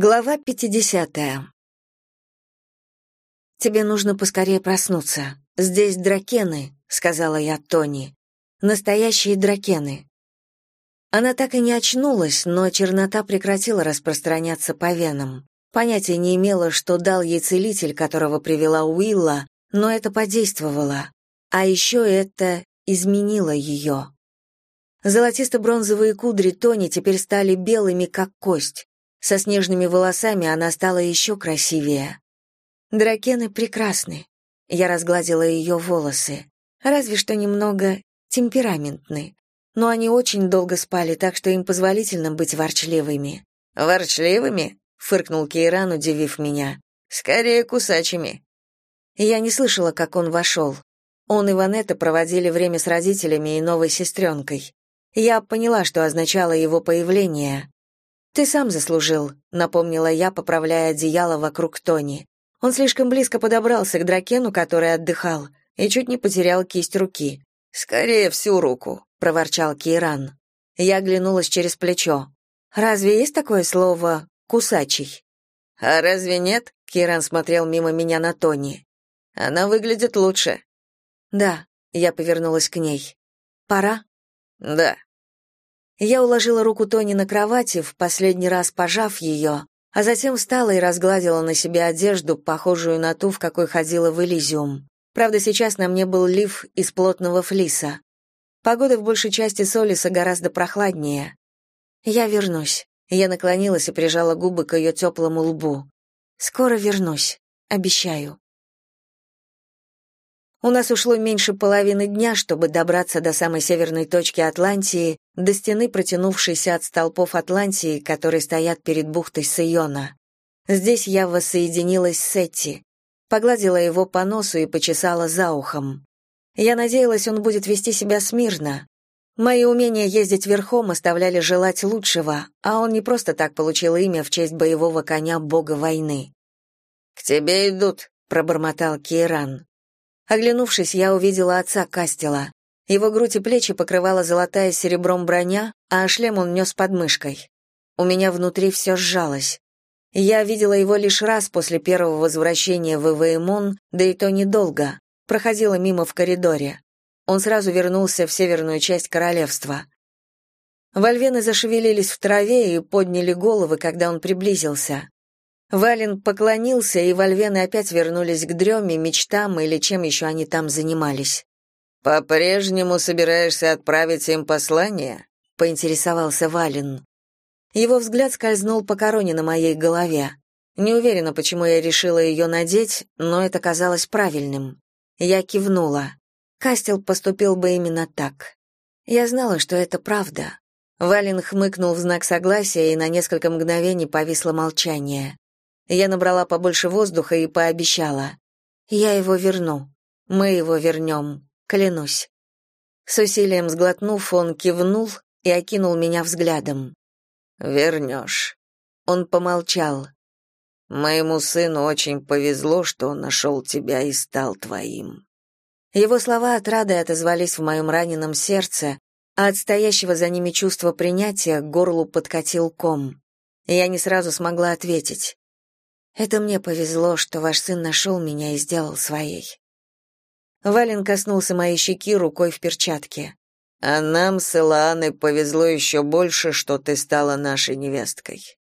Глава 50. Тебе нужно поскорее проснуться. Здесь дракены, сказала я Тони. Настоящие дракены. Она так и не очнулась, но чернота прекратила распространяться по венам. Понятия не имела, что дал ей целитель, которого привела Уилла, но это подействовало. А еще это изменило ее. Золотисто-бронзовые кудри Тони теперь стали белыми, как кость. Со снежными волосами она стала еще красивее. Дракены прекрасны. Я разгладила ее волосы. Разве что немного темпераментны. Но они очень долго спали, так что им позволительно быть ворчливыми. «Ворчливыми?» — фыркнул Кейран, удивив меня. «Скорее кусачими». Я не слышала, как он вошел. Он и Ванетта проводили время с родителями и новой сестренкой. Я поняла, что означало его появление. «Ты сам заслужил», — напомнила я, поправляя одеяло вокруг Тони. Он слишком близко подобрался к дракену, который отдыхал, и чуть не потерял кисть руки. «Скорее всю руку», — проворчал Кейран. Я оглянулась через плечо. «Разве есть такое слово «кусачий»?» «А разве нет?» — Кейран смотрел мимо меня на Тони. «Она выглядит лучше». «Да», — я повернулась к ней. «Пора?» «Да». Я уложила руку Тони на кровати, в последний раз пожав ее, а затем встала и разгладила на себе одежду, похожую на ту, в какой ходила в Элизиум. Правда, сейчас на мне был лиф из плотного флиса. Погода в большей части Солиса гораздо прохладнее. Я вернусь. Я наклонилась и прижала губы к ее теплому лбу. Скоро вернусь, обещаю. У нас ушло меньше половины дня, чтобы добраться до самой северной точки Атлантии, до стены, протянувшейся от столпов Атлантии, которые стоят перед бухтой Сайона. Здесь я воссоединилась с Сетти, погладила его по носу и почесала за ухом. Я надеялась, он будет вести себя смирно. Мои умения ездить верхом оставляли желать лучшего, а он не просто так получил имя в честь боевого коня бога войны. «К тебе идут», — пробормотал Кейран. Оглянувшись, я увидела отца Кастела. Его грудь и плечи покрывала золотая серебром броня, а шлем он нес под мышкой. У меня внутри все сжалось. Я видела его лишь раз после первого возвращения в Эвеймон, да и то недолго. Проходила мимо в коридоре. Он сразу вернулся в северную часть королевства. Вольвены зашевелились в траве и подняли головы, когда он приблизился. Вален поклонился, и вольвены опять вернулись к дреме, мечтам или чем еще они там занимались. «По-прежнему собираешься отправить им послание?» — поинтересовался Вален. Его взгляд скользнул по короне на моей голове. Не уверена, почему я решила ее надеть, но это казалось правильным. Я кивнула. Кастел поступил бы именно так. Я знала, что это правда. Вален хмыкнул в знак согласия, и на несколько мгновений повисло молчание. Я набрала побольше воздуха и пообещала. «Я его верну. Мы его вернем. Клянусь». С усилием сглотнув, он кивнул и окинул меня взглядом. «Вернешь». Он помолчал. «Моему сыну очень повезло, что он нашел тебя и стал твоим». Его слова отрадой отозвались в моем раненом сердце, а от стоящего за ними чувства принятия к горлу подкатил ком. Я не сразу смогла ответить. Это мне повезло, что ваш сын нашел меня и сделал своей. Вален коснулся моей щеки рукой в перчатке. А нам с Элааной повезло еще больше, что ты стала нашей невесткой.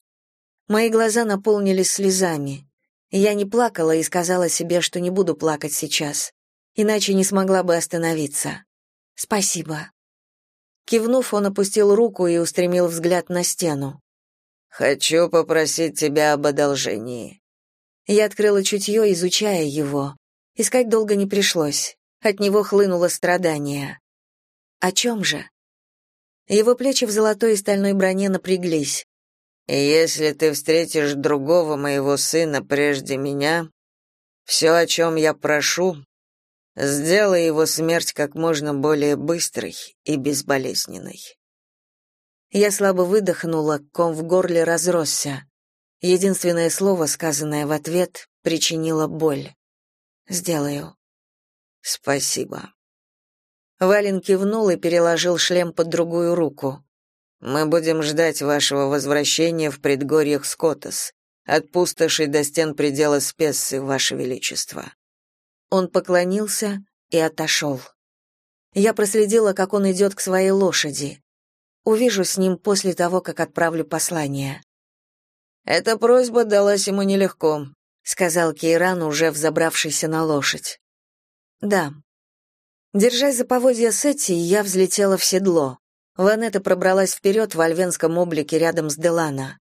Мои глаза наполнились слезами. Я не плакала и сказала себе, что не буду плакать сейчас, иначе не смогла бы остановиться. Спасибо. Кивнув, он опустил руку и устремил взгляд на стену. Хочу попросить тебя об одолжении. Я открыла чутье, изучая его. Искать долго не пришлось. От него хлынуло страдание. О чем же? Его плечи в золотой и стальной броне напряглись. «Если ты встретишь другого моего сына прежде меня, все, о чем я прошу, сделай его смерть как можно более быстрой и безболезненной». Я слабо выдохнула, ком в горле разросся. Единственное слово, сказанное в ответ, причинило боль. «Сделаю». «Спасибо». Вален кивнул и переложил шлем под другую руку. «Мы будем ждать вашего возвращения в предгорьях Скотос. От пустоши до стен предела спессы, Ваше Величество». Он поклонился и отошел. Я проследила, как он идет к своей лошади. Увижу с ним после того, как отправлю послание. Эта просьба далась ему нелегко, сказал Кейран, уже взобравшийся на лошадь. Да. Держась за поводья Сетти, я взлетела в седло. Ванетта пробралась вперед в альвенском облике рядом с Делана.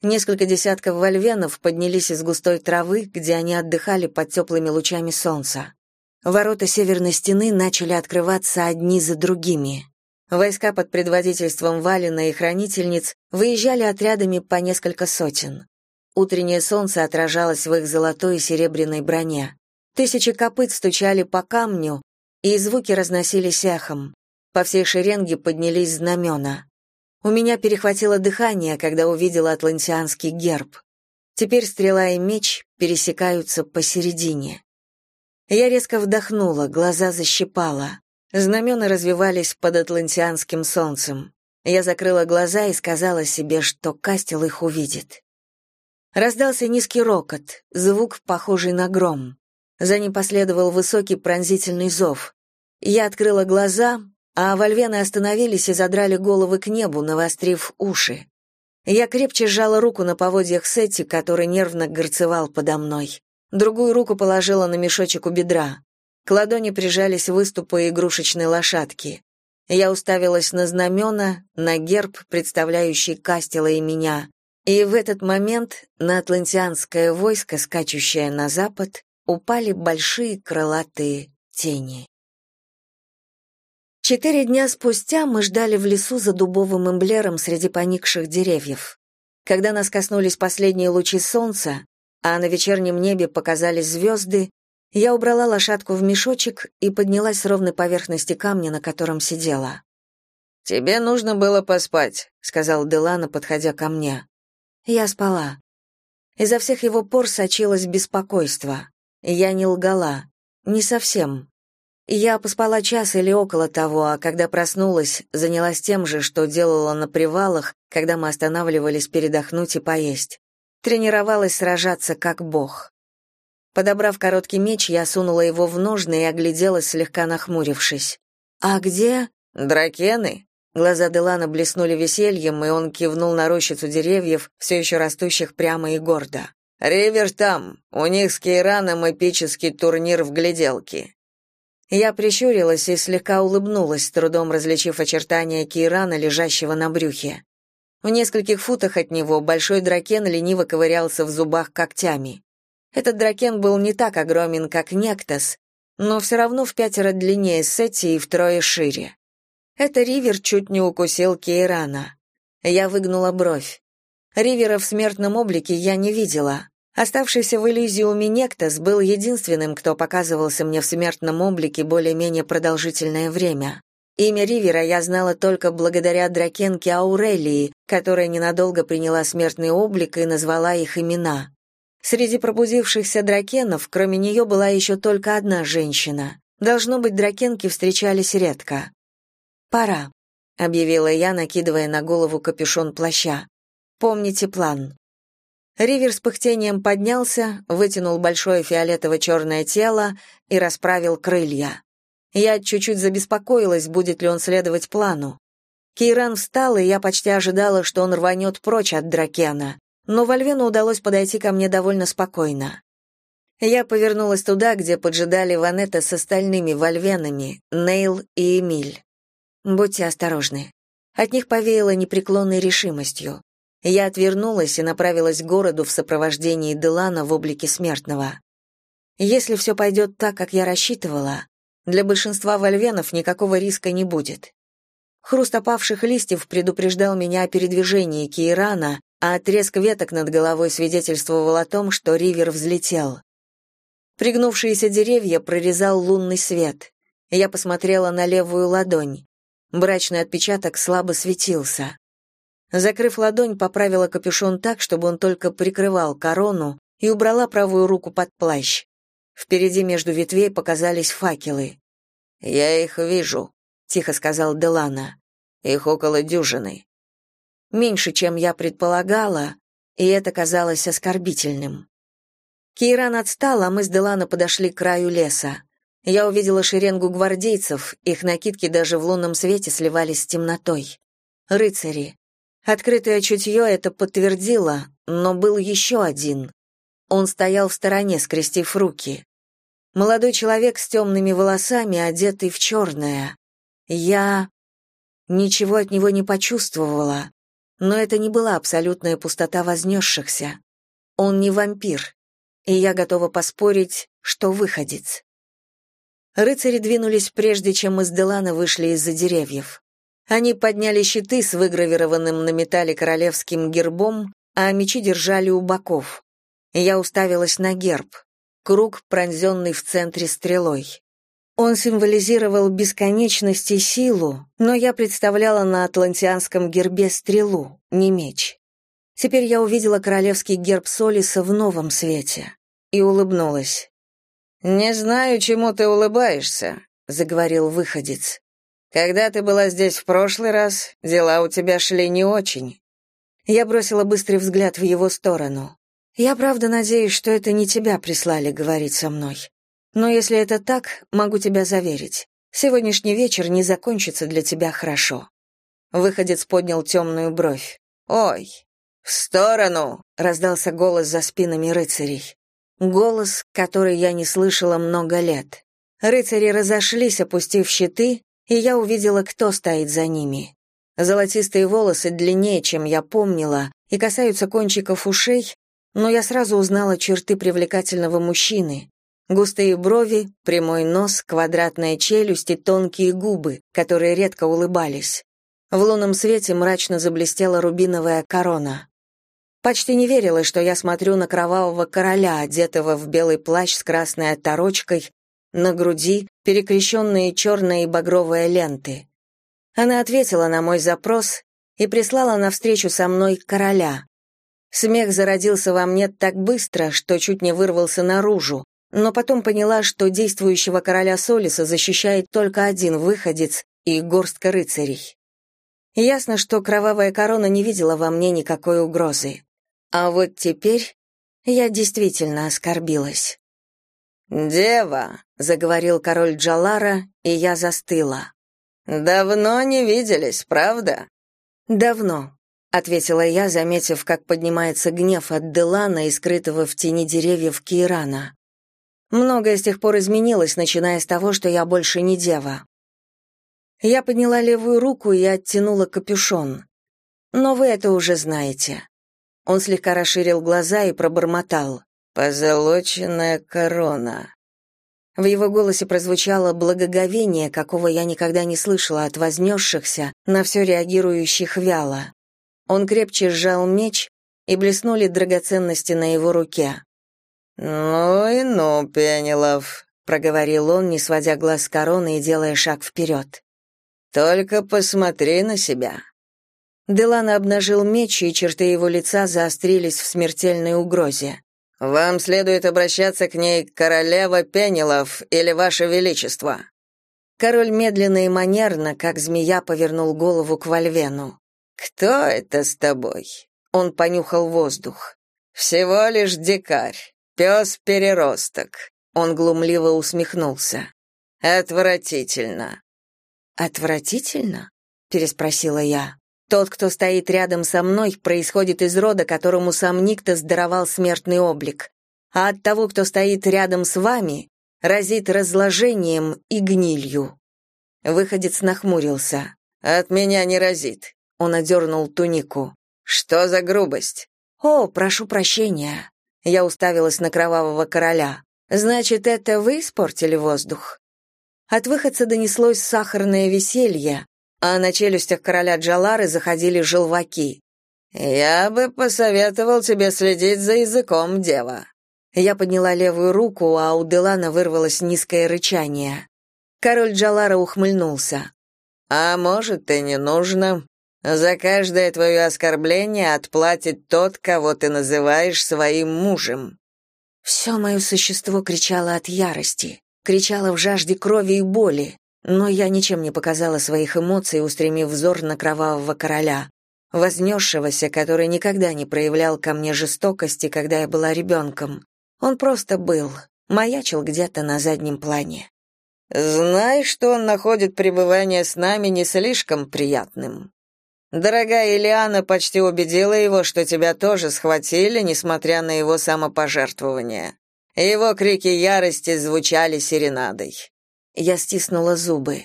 Несколько десятков вольвенов поднялись из густой травы, где они отдыхали под теплыми лучами солнца. Ворота северной стены начали открываться одни за другими. Войска под предводительством Валина и хранительниц выезжали отрядами по несколько сотен. Утреннее солнце отражалось в их золотой и серебряной броне. Тысячи копыт стучали по камню, и звуки разносились эхом. По всей шеренге поднялись знамена. У меня перехватило дыхание, когда увидела атлантианский герб. Теперь стрела и меч пересекаются посередине. Я резко вдохнула, глаза защипала. Знамена развивались под атлантианским солнцем. Я закрыла глаза и сказала себе, что Кастел их увидит. Раздался низкий рокот, звук, похожий на гром. За ним последовал высокий пронзительный зов. Я открыла глаза, а вольвены остановились и задрали головы к небу, навострив уши. Я крепче сжала руку на поводьях Сетти, который нервно горцевал подо мной. Другую руку положила на мешочек у бедра. К ладони прижались выступы игрушечной лошадки. Я уставилась на знамена, на герб, представляющий Кастела и меня. И в этот момент на атлантианское войско, скачущее на запад, упали большие крылатые тени. Четыре дня спустя мы ждали в лесу за дубовым эмблером среди поникших деревьев. Когда нас коснулись последние лучи солнца, а на вечернем небе показались звезды, я убрала лошадку в мешочек и поднялась с ровной поверхности камня, на котором сидела. «Тебе нужно было поспать», — сказал Делана, подходя ко мне. Я спала. Изо всех его пор сочилось беспокойство. Я не лгала. Не совсем. Я поспала час или около того, а когда проснулась, занялась тем же, что делала на привалах, когда мы останавливались передохнуть и поесть. Тренировалась сражаться как бог. Подобрав короткий меч, я сунула его в ножны и огляделась, слегка нахмурившись. «А где?» «Дракены?» Глаза Делана блеснули весельем, и он кивнул на рощицу деревьев, все еще растущих прямо и гордо. «Ривер там. У них с Кейраном эпический турнир в гляделке». Я прищурилась и слегка улыбнулась, трудом различив очертания Кейрана, лежащего на брюхе. В нескольких футах от него большой дракен лениво ковырялся в зубах когтями. Этот дракен был не так огромен, как Нектас, но все равно в пятеро длиннее Сетти и втрое шире. Это Ривер чуть не укусил Кейрана. Я выгнула бровь. Ривера в смертном облике я не видела. Оставшийся в Элизиуме Нектас был единственным, кто показывался мне в смертном облике более-менее продолжительное время. Имя Ривера я знала только благодаря дракенке Аурелии, которая ненадолго приняла смертный облик и назвала их имена. Среди пробудившихся дракенов, кроме нее, была еще только одна женщина. Должно быть, дракенки встречались редко. «Пора», — объявила я, накидывая на голову капюшон плаща. «Помните план». Ривер с пыхтением поднялся, вытянул большое фиолетово-черное тело и расправил крылья. Я чуть-чуть забеспокоилась, будет ли он следовать плану. Кейран встал, и я почти ожидала, что он рванет прочь от дракена, но Вальвену удалось подойти ко мне довольно спокойно. Я повернулась туда, где поджидали Ванетта с остальными вальвенами, Нейл и Эмиль. Будьте осторожны. От них повеяло непреклонной решимостью. Я отвернулась и направилась к городу в сопровождении Делана в облике смертного. Если все пойдет так, как я рассчитывала, для большинства вольвенов никакого риска не будет. Хруст опавших листьев предупреждал меня о передвижении Кейрана, а треск веток над головой свидетельствовал о том, что ривер взлетел. Пригнувшиеся деревья прорезал лунный свет. Я посмотрела на левую ладонь. Брачный отпечаток слабо светился. Закрыв ладонь, поправила капюшон так, чтобы он только прикрывал корону, и убрала правую руку под плащ. Впереди между ветвей показались факелы. «Я их вижу», — тихо сказал Делана. «Их около дюжины». Меньше, чем я предполагала, и это казалось оскорбительным. Кейран отстал, а мы с Делана подошли к краю леса. Я увидела шеренгу гвардейцев, их накидки даже в лунном свете сливались с темнотой. Рыцари. Открытое чутье это подтвердило, но был еще один. Он стоял в стороне, скрестив руки. Молодой человек с темными волосами, одетый в черное. Я ничего от него не почувствовала, но это не была абсолютная пустота вознесшихся. Он не вампир, и я готова поспорить, что выходец. Рыцари двинулись прежде, чем с Делана вышли из-за деревьев. Они подняли щиты с выгравированным на металле королевским гербом, а мечи держали у боков. Я уставилась на герб. Круг, пронзенный в центре стрелой. Он символизировал бесконечность и силу, но я представляла на атлантианском гербе стрелу, не меч. Теперь я увидела королевский герб Солиса в новом свете и улыбнулась. «Не знаю, чему ты улыбаешься», — заговорил выходец. «Когда ты была здесь в прошлый раз, дела у тебя шли не очень». Я бросила быстрый взгляд в его сторону. «Я правда надеюсь, что это не тебя прислали говорить со мной. Но если это так, могу тебя заверить. Сегодняшний вечер не закончится для тебя хорошо». Выходец поднял темную бровь. «Ой, в сторону!» — раздался голос за спинами рыцарей. Голос, который я не слышала много лет. Рыцари разошлись, опустив щиты, и я увидела, кто стоит за ними. Золотистые волосы длиннее, чем я помнила, и касаются кончиков ушей, но я сразу узнала черты привлекательного мужчины. Густые брови, прямой нос, квадратная челюсть и тонкие губы, которые редко улыбались. В лунном свете мрачно заблестела рубиновая корона. Почти не верила, что я смотрю на кровавого короля, одетого в белый плащ с красной оторочкой, на груди перекрещенные черные и багровые ленты. Она ответила на мой запрос и прислала навстречу со мной короля. Смех зародился во мне так быстро, что чуть не вырвался наружу, но потом поняла, что действующего короля Солиса защищает только один выходец и горстка рыцарей. Ясно, что кровавая корона не видела во мне никакой угрозы. А вот теперь я действительно оскорбилась. «Дева», — заговорил король Джалара, и я застыла. «Давно не виделись, правда?» «Давно», — ответила я, заметив, как поднимается гнев от Делана и скрытого в тени деревьев Кирана. Многое с тех пор изменилось, начиная с того, что я больше не дева. Я подняла левую руку и оттянула капюшон. Но вы это уже знаете. Он слегка расширил глаза и пробормотал. «Позолоченная корона». В его голосе прозвучало благоговение, какого я никогда не слышала от вознесшихся, на все реагирующих вяло. Он крепче сжал меч, и блеснули драгоценности на его руке. «Ну и ну, Пенелов», — проговорил он, не сводя глаз с короны и делая шаг вперед. «Только посмотри на себя. Делана обнажил меч, и черты его лица заострились в смертельной угрозе. «Вам следует обращаться к ней королева Пенелов или ваше величество». Король медленно и манерно, как змея, повернул голову к Вальвену. «Кто это с тобой?» Он понюхал воздух. «Всего лишь дикарь, пес-переросток». Он глумливо усмехнулся. «Отвратительно». «Отвратительно?» — переспросила я. Тот, кто стоит рядом со мной, происходит из рода, которому сам Никто сдаровал смертный облик. А от того, кто стоит рядом с вами, разит разложением и гнилью. Выходец нахмурился. «От меня не разит», — он одернул тунику. «Что за грубость?» «О, прошу прощения». Я уставилась на кровавого короля. «Значит, это вы испортили воздух?» От выходца донеслось сахарное веселье, а на челюстях короля Джалары заходили желваки. «Я бы посоветовал тебе следить за языком, дева». Я подняла левую руку, а у Делана вырвалось низкое рычание. Король Джалара ухмыльнулся. «А может, и не нужно. За каждое твое оскорбление отплатит тот, кого ты называешь своим мужем». Все мое существо кричало от ярости, кричало в жажде крови и боли но я ничем не показала своих эмоций, устремив взор на кровавого короля. вознесшегося, который никогда не проявлял ко мне жестокости, когда я была ребенком. Он просто был, маячил где-то на заднем плане. «Знай, что он находит пребывание с нами не слишком приятным. Дорогая Ильяна почти убедила его, что тебя тоже схватили, несмотря на его самопожертвование. Его крики ярости звучали серенадой. Я стиснула зубы.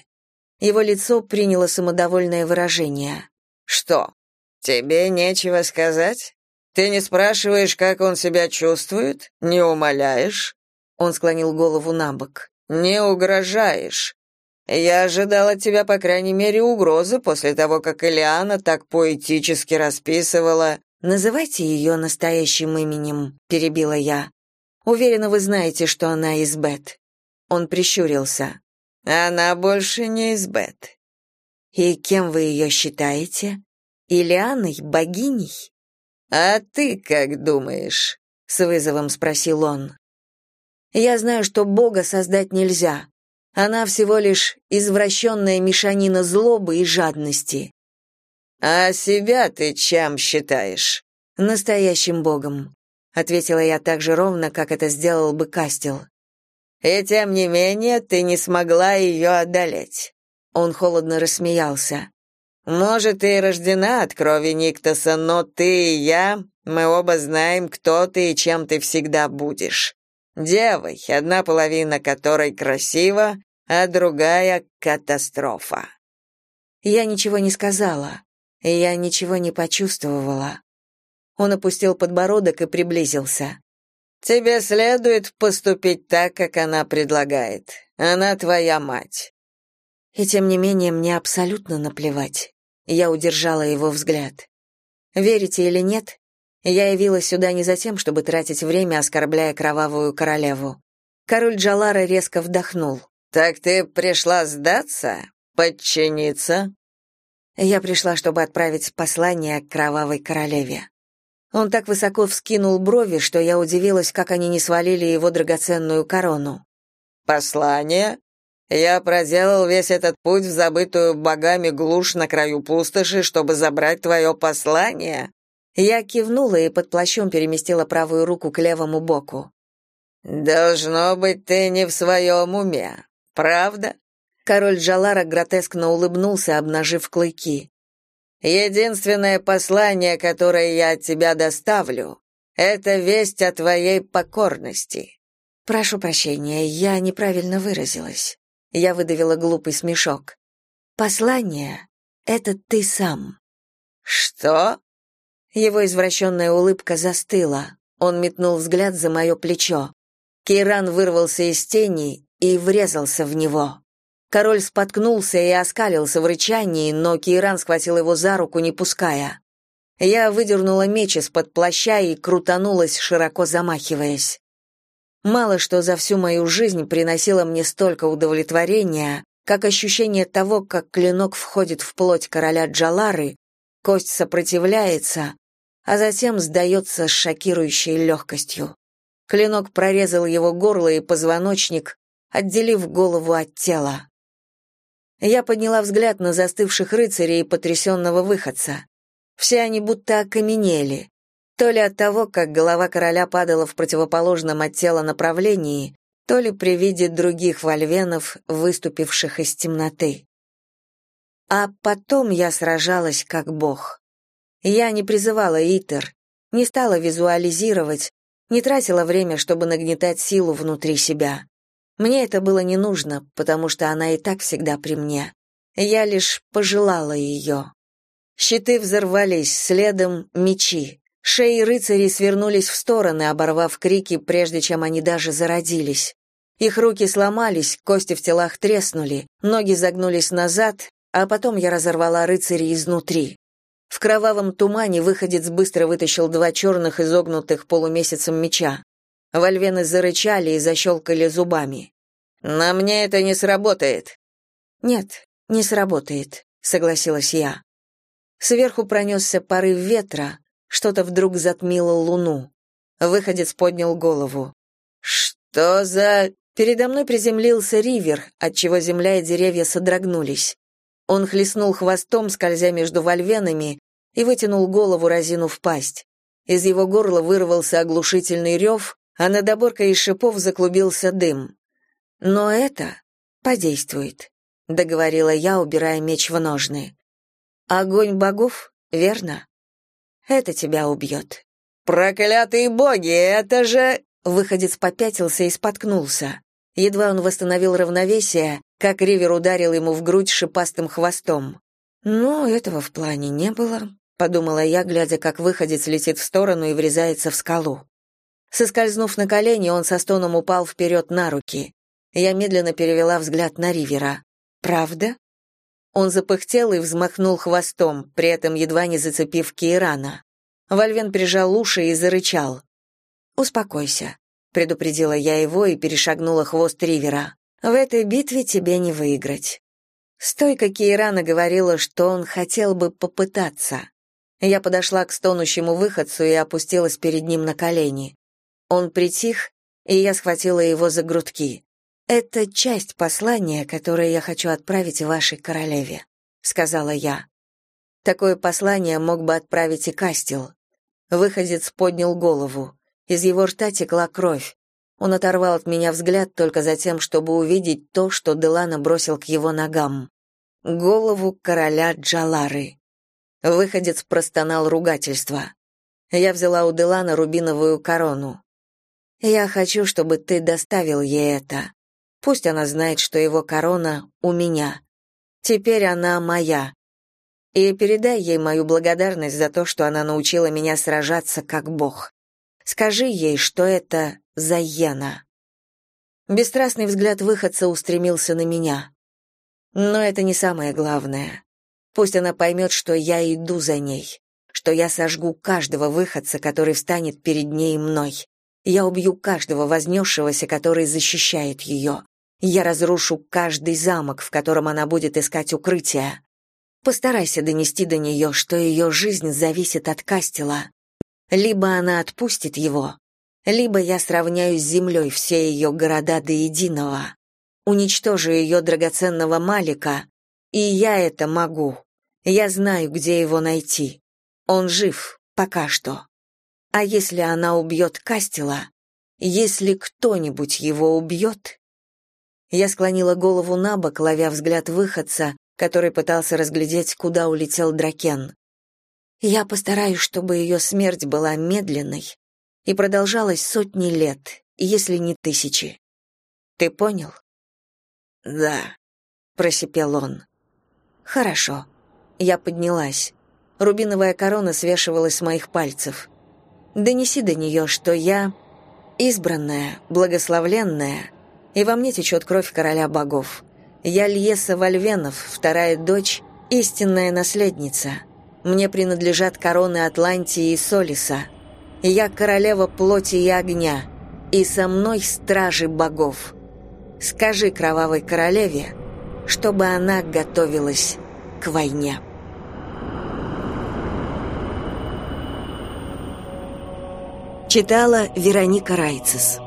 Его лицо приняло самодовольное выражение. «Что, тебе нечего сказать? Ты не спрашиваешь, как он себя чувствует? Не умоляешь?» Он склонил голову на бок. «Не угрожаешь. Я ожидал от тебя, по крайней мере, угрозы после того, как Элиана так поэтически расписывала...» «Называйте ее настоящим именем», — перебила я. «Уверена, вы знаете, что она из Бет». Он прищурился. Она больше не из Бет. И кем вы ее считаете? Илианой, богиней? А ты как думаешь? С вызовом спросил он. Я знаю, что Бога создать нельзя. Она всего лишь извращенная мешанина злобы и жадности. А себя ты чем считаешь? Настоящим Богом, ответила я так же ровно, как это сделал бы Кастел. И тем не менее ты не смогла ее одолеть. Он холодно рассмеялся. Может, ты и рождена от крови Никтоса, но ты и я, мы оба знаем, кто ты и чем ты всегда будешь. Девой, одна половина которой красива, а другая — катастрофа. Я ничего не сказала, я ничего не почувствовала. Он опустил подбородок и приблизился. Тебе следует поступить так, как она предлагает. Она твоя мать. И тем не менее мне абсолютно наплевать. Я удержала его взгляд. Верите или нет, я явилась сюда не за тем, чтобы тратить время, оскорбляя кровавую королеву. Король Джалара резко вдохнул. Так ты пришла сдаться? Подчиниться? Я пришла, чтобы отправить послание к кровавой королеве. Он так высоко вскинул брови, что я удивилась, как они не свалили его драгоценную корону. «Послание? Я проделал весь этот путь в забытую богами глушь на краю пустоши, чтобы забрать твое послание?» Я кивнула и под плащом переместила правую руку к левому боку. «Должно быть, ты не в своем уме, правда?» Король Джалара гротескно улыбнулся, обнажив клыки. Единственное послание, которое я от тебя доставлю, это весть о твоей покорности. Прошу прощения, я неправильно выразилась. Я выдавила глупый смешок. Послание это ты сам. Что? Его извращенная улыбка застыла. Он метнул взгляд за мое плечо. Кейран вырвался из тени и врезался в него. Король споткнулся и оскалился в рычании, но Кейран схватил его за руку, не пуская. Я выдернула меч из-под плаща и крутанулась, широко замахиваясь. Мало что за всю мою жизнь приносило мне столько удовлетворения, как ощущение того, как клинок входит в плоть короля Джалары, кость сопротивляется, а затем сдается с шокирующей легкостью. Клинок прорезал его горло и позвоночник, отделив голову от тела. Я подняла взгляд на застывших рыцарей и потрясенного выходца. Все они будто окаменели. То ли от того, как голова короля падала в противоположном от тела направлении, то ли при виде других вольвенов, выступивших из темноты. А потом я сражалась как бог. Я не призывала Итер, не стала визуализировать, не тратила время, чтобы нагнетать силу внутри себя. Мне это было не нужно, потому что она и так всегда при мне. Я лишь пожелала ее. Щиты взорвались, следом мечи. Шеи рыцарей свернулись в стороны, оборвав крики, прежде чем они даже зародились. Их руки сломались, кости в телах треснули, ноги загнулись назад, а потом я разорвала рыцарей изнутри. В кровавом тумане выходец быстро вытащил два черных изогнутых полумесяцем меча. Вольвены зарычали и защелкали зубами. «На мне это не сработает». «Нет, не сработает», — согласилась я. Сверху пронесся порыв ветра, что-то вдруг затмило луну. Выходец поднял голову. «Что за...» Передо мной приземлился ривер, отчего земля и деревья содрогнулись. Он хлестнул хвостом, скользя между вольвенами, и вытянул голову, разинув пасть. Из его горла вырвался оглушительный рев, а над оборкой из шипов заклубился дым. «Но это подействует», — договорила я, убирая меч в ножны. «Огонь богов, верно? Это тебя убьет». «Проклятые боги, это же...» Выходец попятился и споткнулся. Едва он восстановил равновесие, как Ривер ударил ему в грудь шипастым хвостом. «Ну, этого в плане не было», — подумала я, глядя, как выходец летит в сторону и врезается в скалу. Соскользнув на колени, он со стоном упал вперед на руки. Я медленно перевела взгляд на Ривера. «Правда?» Он запыхтел и взмахнул хвостом, при этом едва не зацепив Кейрана. Вальвен прижал уши и зарычал. «Успокойся предупредила я его и перешагнула хвост Ривера. В этой битве тебе не выиграть. Стойка Кейрана говорила, что он хотел бы попытаться. Я подошла к стонущему выходцу и опустилась перед ним на колени. Он притих, и я схватила его за грудки. «Это часть послания, которое я хочу отправить вашей королеве», — сказала я. Такое послание мог бы отправить и Кастел. Выходец поднял голову. Из его рта текла кровь. Он оторвал от меня взгляд только за тем, чтобы увидеть то, что Делана бросил к его ногам. Голову короля Джалары. Выходец простонал ругательство. Я взяла у Делана рубиновую корону. «Я хочу, чтобы ты доставил ей это. Пусть она знает, что его корона у меня. Теперь она моя. И передай ей мою благодарность за то, что она научила меня сражаться как бог. Скажи ей, что это Заяна. Бесстрастный взгляд выходца устремился на меня. Но это не самое главное. Пусть она поймет, что я иду за ней, что я сожгу каждого выходца, который встанет перед ней и мной. Я убью каждого вознесшегося, который защищает ее. Я разрушу каждый замок, в котором она будет искать укрытие. Постарайся донести до нее, что ее жизнь зависит от Кастела, либо она отпустит его, либо я сравняю с землей все ее города до единого, уничтожу ее драгоценного Малика, и я это могу. Я знаю, где его найти. Он жив, пока что. А если она убьет Кастела, если кто-нибудь его убьет? Я склонила голову на бок, ловя взгляд выходца, который пытался разглядеть, куда улетел Дракен. Я постараюсь, чтобы ее смерть была медленной и продолжалась сотни лет, если не тысячи. Ты понял? Да, просипел он. Хорошо. Я поднялась. Рубиновая корона свешивалась с моих пальцев. Донеси до нее, что я избранная, благословленная, и во мне течет кровь короля богов. Я Льеса Вальвенов, вторая дочь, истинная наследница. Мне принадлежат короны Атлантии и Солиса. Я королева плоти и огня, и со мной стражи богов. Скажи кровавой королеве, чтобы она готовилась к войне. Читала Вероника Райцес.